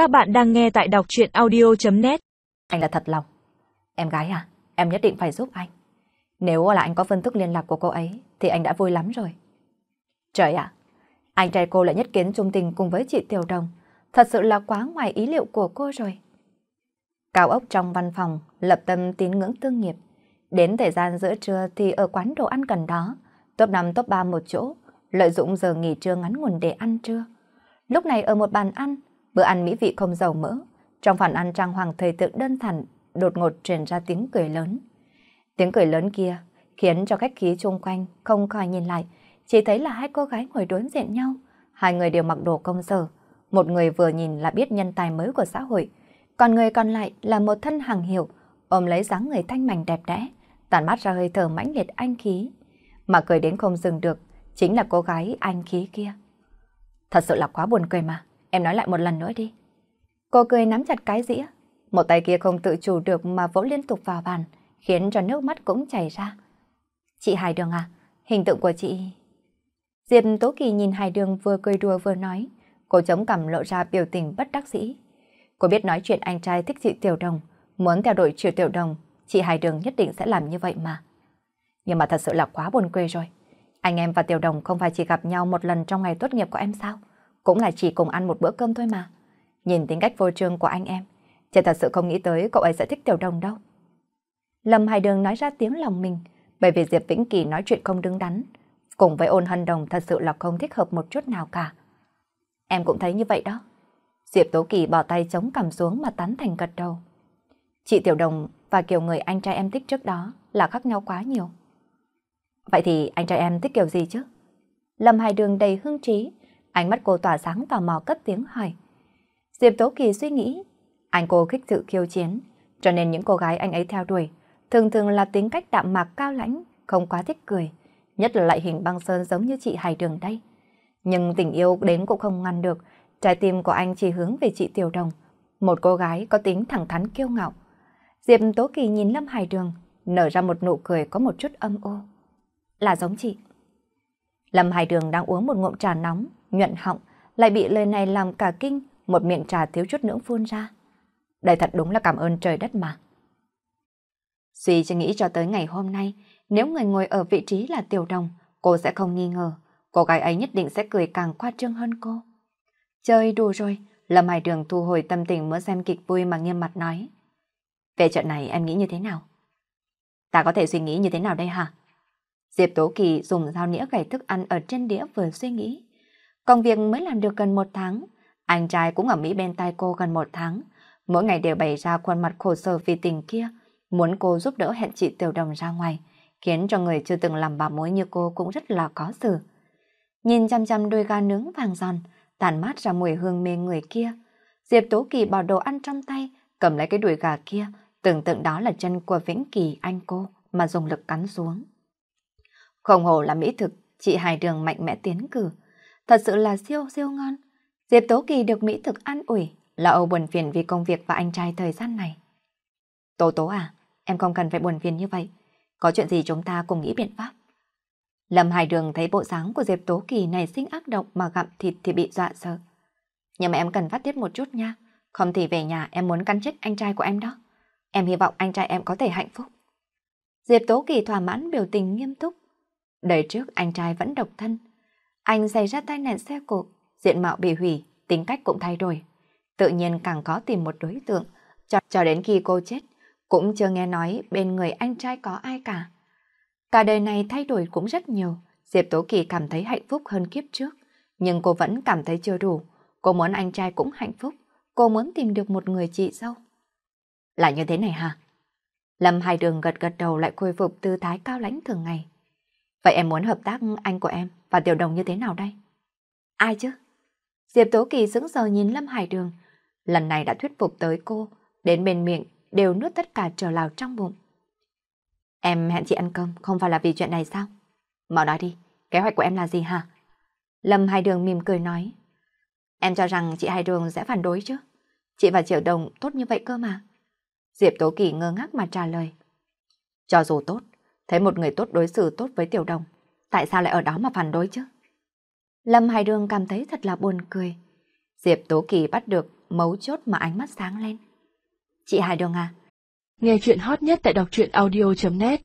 Các bạn đang nghe tại đọc chuyện audio.net Anh là thật lòng. Em gái à, em nhất định phải giúp anh. Nếu là anh có phân thức liên lạc của cô ấy, thì anh đã vui lắm rồi. Trời ạ, anh trai cô lại nhất kiến trung tình cùng với chị Tiểu Đồng. Thật sự là quá ngoài ý liệu của cô rồi. Cao ốc trong văn phòng, lập tâm tín ngưỡng tương nghiệp. Đến thời gian giữa trưa thì ở quán đồ ăn gần đó, top 5 top 3 một chỗ, lợi dụng giờ nghỉ trưa ngắn nguồn để ăn trưa. Lúc này ở một bàn ăn, bữa ăn mỹ vị không dầu mỡ, trong phần ăn trang hoàng thời tượng đơn thản, đột ngột truyền ra tiếng cười lớn. Tiếng cười lớn kia khiến cho khách khí chung quanh không khỏi nhìn lại, chỉ thấy là hai cô gái ngồi đối diện nhau, hai người đều mặc đồ công sở, một người vừa nhìn là biết nhân tài mới của xã hội, còn người còn lại là một thân hàng hiệu, ôm lấy dáng người thanh mảnh đẹp đẽ, tàn mắt ra hơi thở mãnh liệt anh khí. Mà cười đến không dừng được, chính là cô gái anh khí kia. Thật sự là quá buồn cười mà, em nói lại một lần nữa đi. Cô cười nắm chặt cái dĩa, một tay kia không tự chủ được mà vỗ liên tục vào bàn, khiến cho nước mắt cũng chảy ra. Chị Hải Đường à, hình tượng của chị... Diệp Tố Kỳ nhìn Hải Đường vừa cười đùa vừa nói, cô chống cằm lộ ra biểu tình bất đắc dĩ. Cô biết nói chuyện anh trai thích chị Tiểu Đồng, muốn theo đuổi triệu Tiểu Đồng, chị Hải Đường nhất định sẽ làm như vậy mà. Nhưng mà thật sự là quá buồn quê rồi. Anh em và Tiểu Đồng không phải chỉ gặp nhau một lần trong ngày tốt nghiệp của em sao? Cũng là chỉ cùng ăn một bữa cơm thôi mà. Nhìn tính cách vô trương của anh em, chị thật sự không nghĩ tới cậu ấy sẽ thích Tiểu Đồng đâu. Lâm Hải Đường nói ra tiếng lòng mình, bởi vì Diệp Vĩnh Kỳ nói chuyện không đứng đắn, cùng với ôn hân đồng thật sự là không thích hợp một chút nào cả. Em cũng thấy như vậy đó. Diệp Tố Kỳ bỏ tay chống cằm xuống mà tán thành gật đầu. Chị Tiểu Đồng và kiểu người anh trai em thích trước đó là khác nhau quá nhiều. Vậy thì anh trai em thích kiểu gì chứ? Lâm Hải Đường đầy hưng trí, ánh mắt cô tỏa sáng tò mò cất tiếng hỏi. Diệp Tố Kỳ suy nghĩ, anh cô khích sự khiêu chiến, cho nên những cô gái anh ấy theo đuổi, thường thường là tính cách đạm mạc cao lãnh, không quá thích cười, nhất là loại hình băng sơn giống như chị Hải Đường đây. Nhưng tình yêu đến cũng không ngăn được, trái tim của anh chỉ hướng về chị Tiểu Đồng, một cô gái có tính thẳng thắn kiêu ngạo. Diệp Tố Kỳ nhìn Lâm Hải Đường, nở ra một nụ cười có một chút âm ô. Là giống chị. Lâm Hải Đường đang uống một ngụm trà nóng, nhuận họng, lại bị lời này làm cả kinh, một miệng trà thiếu chút nữa phun ra. Đây thật đúng là cảm ơn trời đất mà. Suy cho nghĩ cho tới ngày hôm nay, nếu người ngồi ở vị trí là Tiểu Đồng, cô sẽ không nghi ngờ, cô gái ấy nhất định sẽ cười càng khoa trương hơn cô. Chơi đùa rồi, Lâm Hải Đường thu hồi tâm tình mới xem kịch vui mà nghiêm mặt nói. Về chuyện này em nghĩ như thế nào? Ta có thể suy nghĩ như thế nào đây hả? Diệp Tố Kỳ dùng dao nĩa gảy thức ăn ở trên đĩa vừa suy nghĩ. Công việc mới làm được gần một tháng, anh trai cũng ở Mỹ bên tay cô gần một tháng, mỗi ngày đều bày ra khuôn mặt khổ sở vì tình kia, muốn cô giúp đỡ hẹn chị Tiểu Đồng ra ngoài, khiến cho người chưa từng làm bà mối như cô cũng rất là có xử. Nhìn chăm chăm đôi gà nướng vàng giòn, tàn mát ra mùi hương mê người kia. Diệp Tố Kỳ bỏ đồ ăn trong tay, cầm lấy cái đùi gà kia, tưởng tượng đó là chân của Vĩnh Kỳ anh cô mà dùng lực cắn xuống. Không hồ là mỹ thực, chị Hải Đường mạnh mẽ tiến cử. Thật sự là siêu siêu ngon. Diệp Tố Kỳ được mỹ thực an ủi, là âu buồn phiền vì công việc và anh trai thời gian này. Tố Tố à, em không cần phải buồn phiền như vậy. Có chuyện gì chúng ta cùng nghĩ biện pháp. Lâm Hải Đường thấy bộ dáng của Diệp Tố Kỳ này sinh ác độc mà gặm thịt thì bị dọa sợ. Nhưng mà em cần phát tiết một chút nha. Không thì về nhà em muốn cắn chết anh trai của em đó. Em hy vọng anh trai em có thể hạnh phúc. Diệp Tố Kỳ thỏa mãn biểu tình nghiêm túc. Đời trước anh trai vẫn độc thân. Anh xảy ra tai nạn xe cộ, diện mạo bị hủy, tính cách cũng thay đổi. Tự nhiên càng có tìm một đối tượng, cho, cho đến khi cô chết, cũng chưa nghe nói bên người anh trai có ai cả. Cả đời này thay đổi cũng rất nhiều, Diệp Tố Kỳ cảm thấy hạnh phúc hơn kiếp trước, nhưng cô vẫn cảm thấy chưa đủ. Cô muốn anh trai cũng hạnh phúc, cô muốn tìm được một người chị dâu. Là như thế này hả? Lâm Hải Đường gật gật đầu lại khôi phục tư thái cao lãnh thường ngày. Vậy em muốn hợp tác anh của em và Tiểu Đồng như thế nào đây? Ai chứ? Diệp Tố Kỳ sững sờ nhìn Lâm Hải Đường. Lần này đã thuyết phục tới cô, đến bên miệng đều nuốt tất cả trở lào trong bụng. Em hẹn chị ăn cơm không phải là vì chuyện này sao? Mau nói đi, kế hoạch của em là gì hả? Lâm Hải Đường mỉm cười nói. Em cho rằng chị Hải Đường sẽ phản đối chứ? Chị và Triệu Đồng tốt như vậy cơ mà. Diệp Tố Kỳ ngơ ngác mà trả lời. Cho dù tốt, thấy một người tốt đối xử tốt với Tiểu Đồng, tại sao lại ở đó mà phản đối chứ? Lâm Hải Đường cảm thấy thật là buồn cười. Diệp Tố Kỳ bắt được mấu chốt mà ánh mắt sáng lên. Chị Hải Đường à? Nghe chuyện hot nhất tại đọc truyện audio.net